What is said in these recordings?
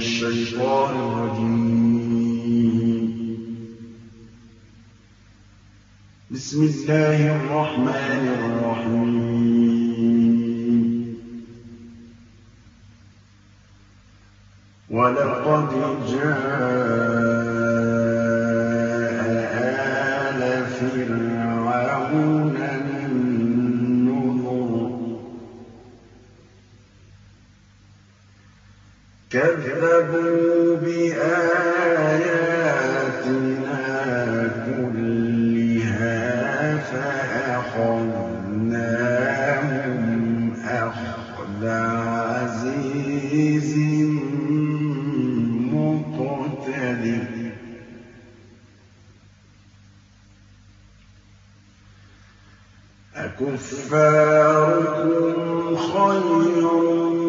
الشيطان الرجيم. بسم الله الرحمن الرحيم. ولقد جاء كفاركم خير.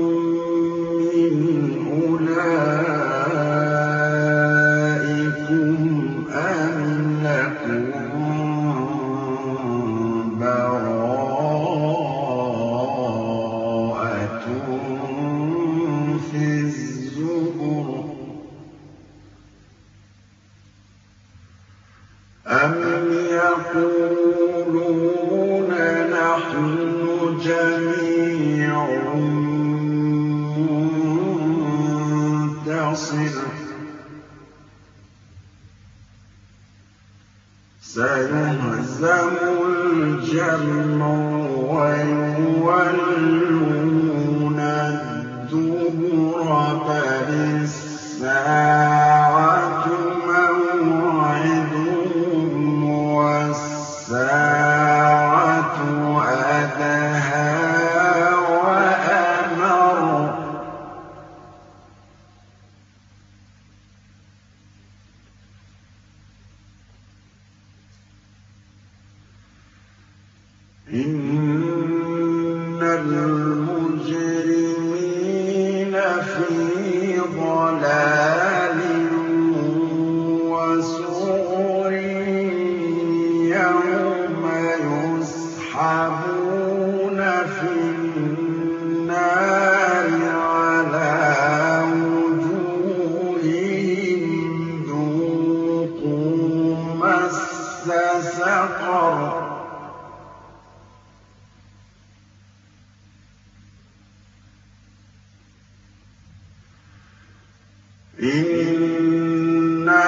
إِنَّا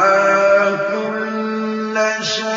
كُلَّ شَيْءٍ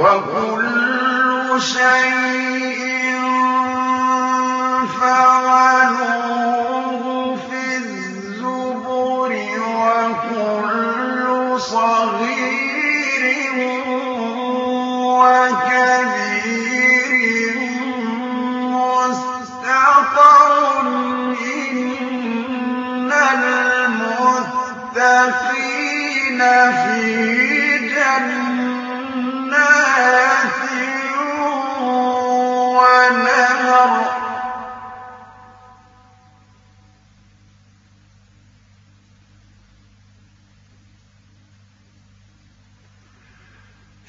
وكل شيء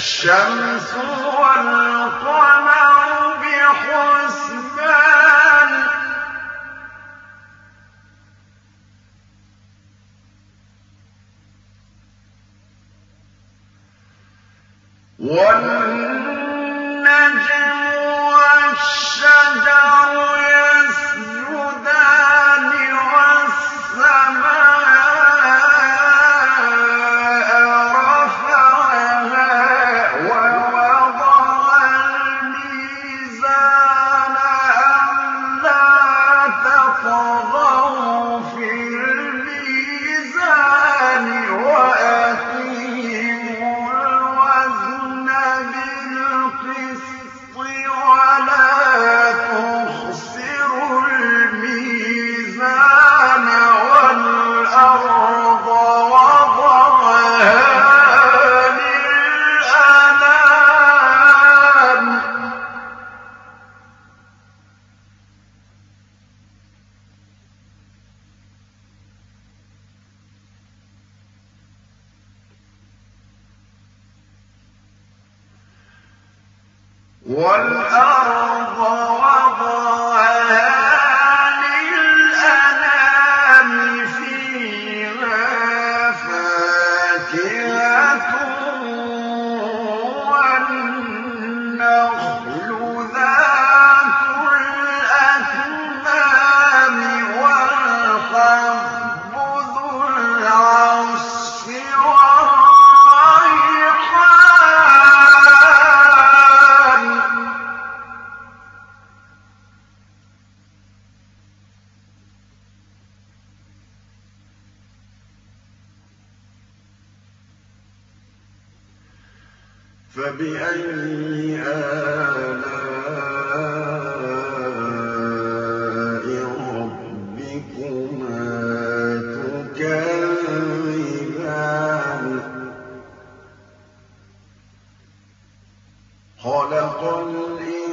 الشمس والقمر بحسبان. والنجم فَبِأَيِّ آلَاءِ رَبِّكُمَا تُكَذِّبَانِ؟ خَلَقَ الْإِنسَانَ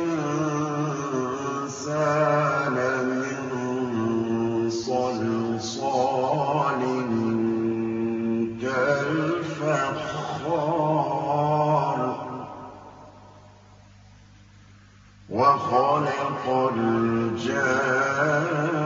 مِن صَلْصَالٍ كَالْفَخَّارِ خَلَقَ الْجَانَّ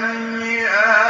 فَبِأَيِّ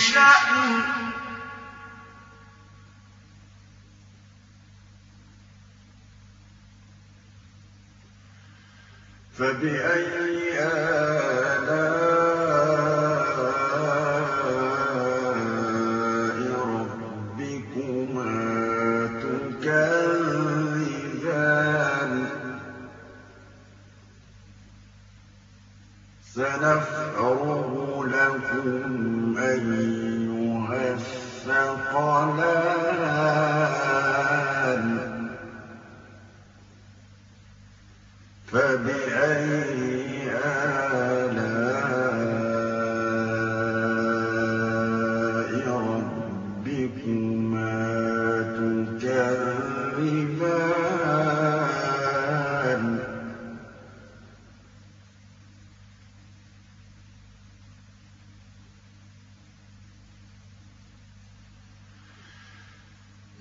شَأْنٍ فَبِأَيِّ آلَاءِ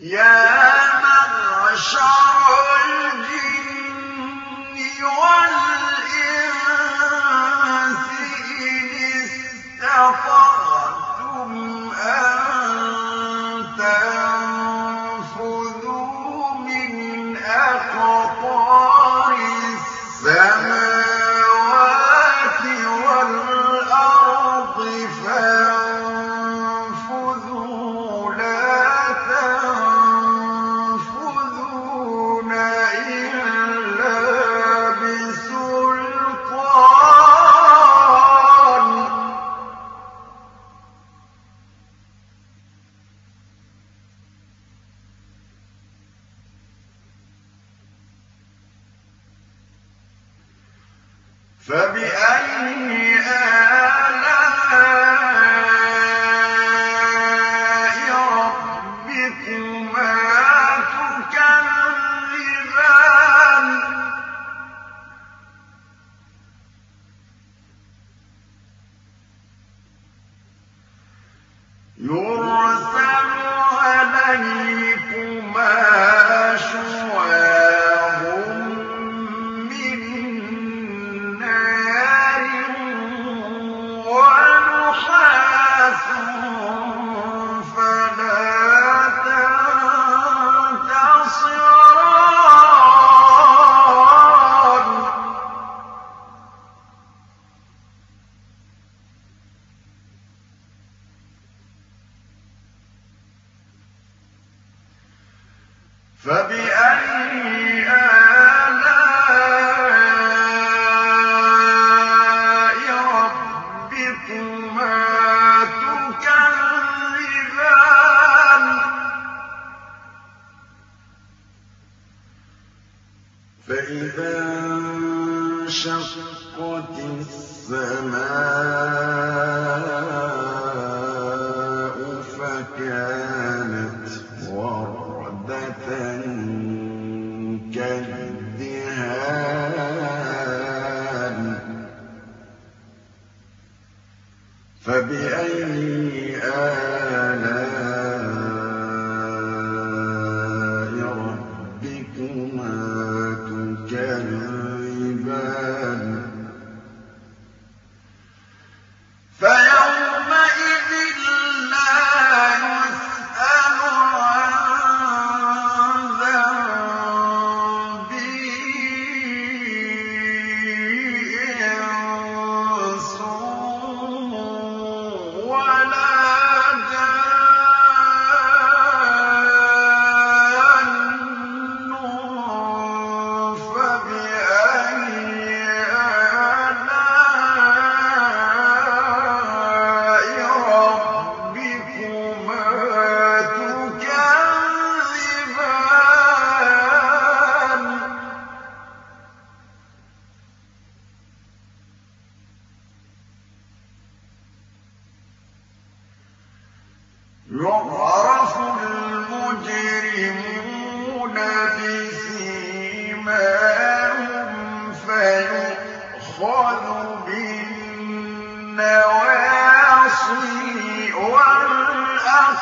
يَا مَعْشَرَ فَبِأَيِّ آلَاءِ فَبِأَيِّ فَيُؤْخَذُ بِالنَّوَاصِي وَالْأَقْدَامِ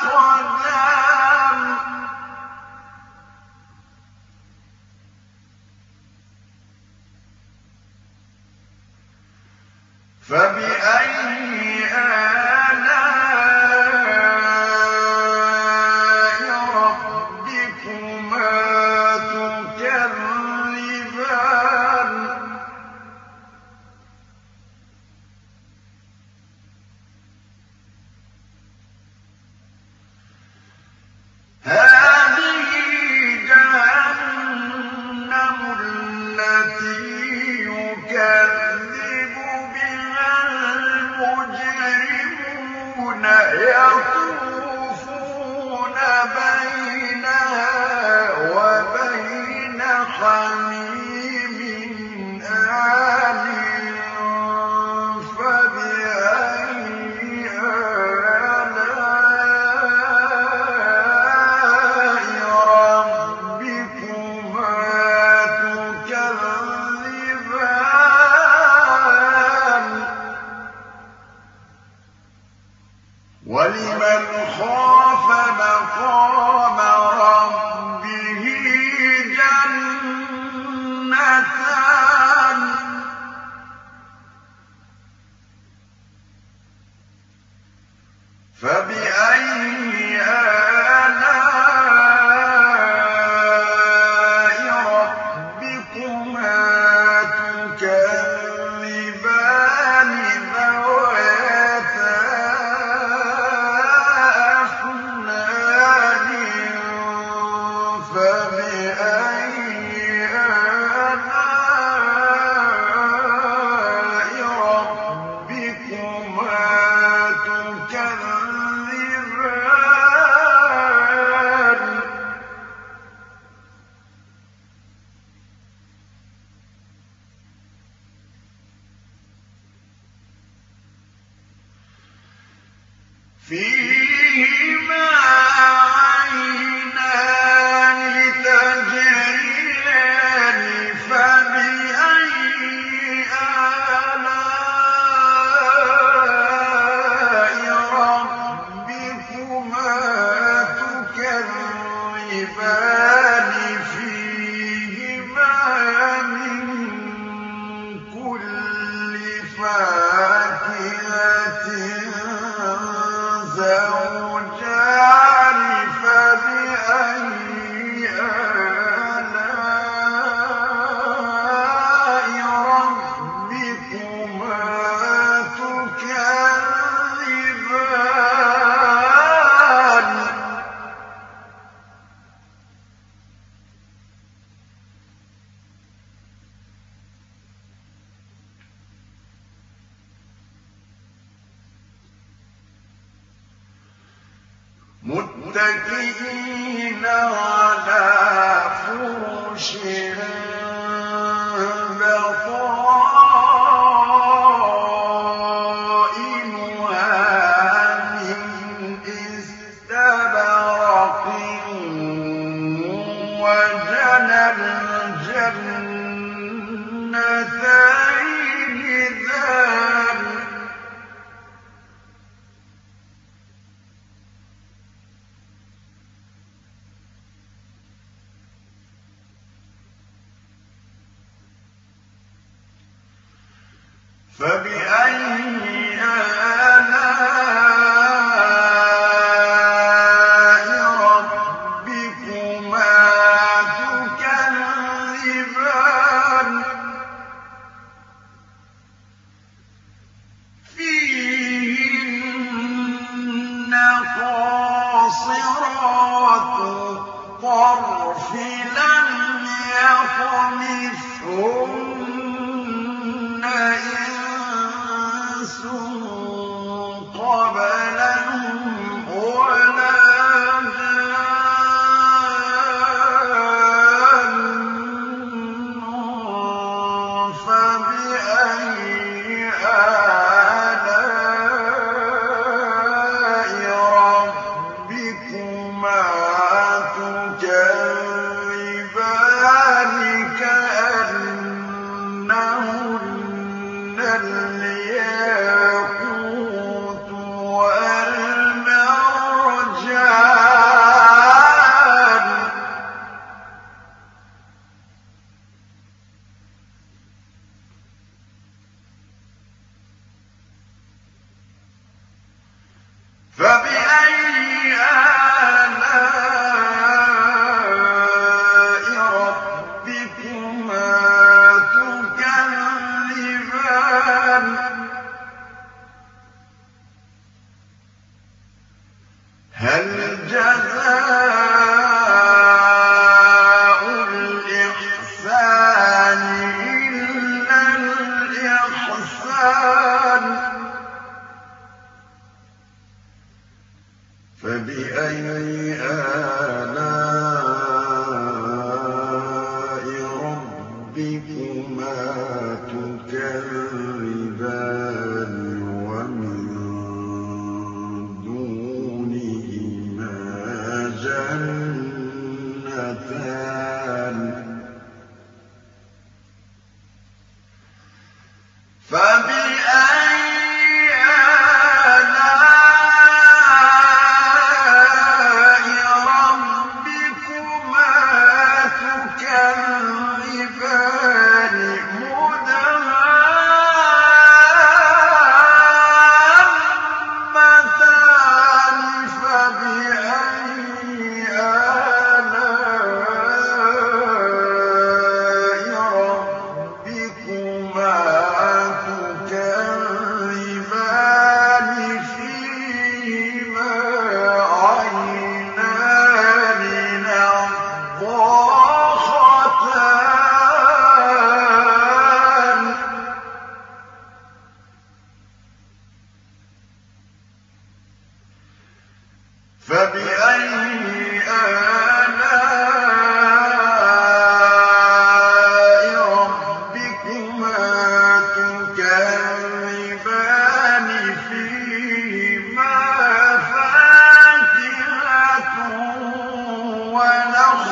وَجَنَى الْجَنَّتَيْنِ دَانٍ فَبِأَيِّ هَلْ جَزَاءُ ونخل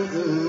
مُتَّكِئِينَ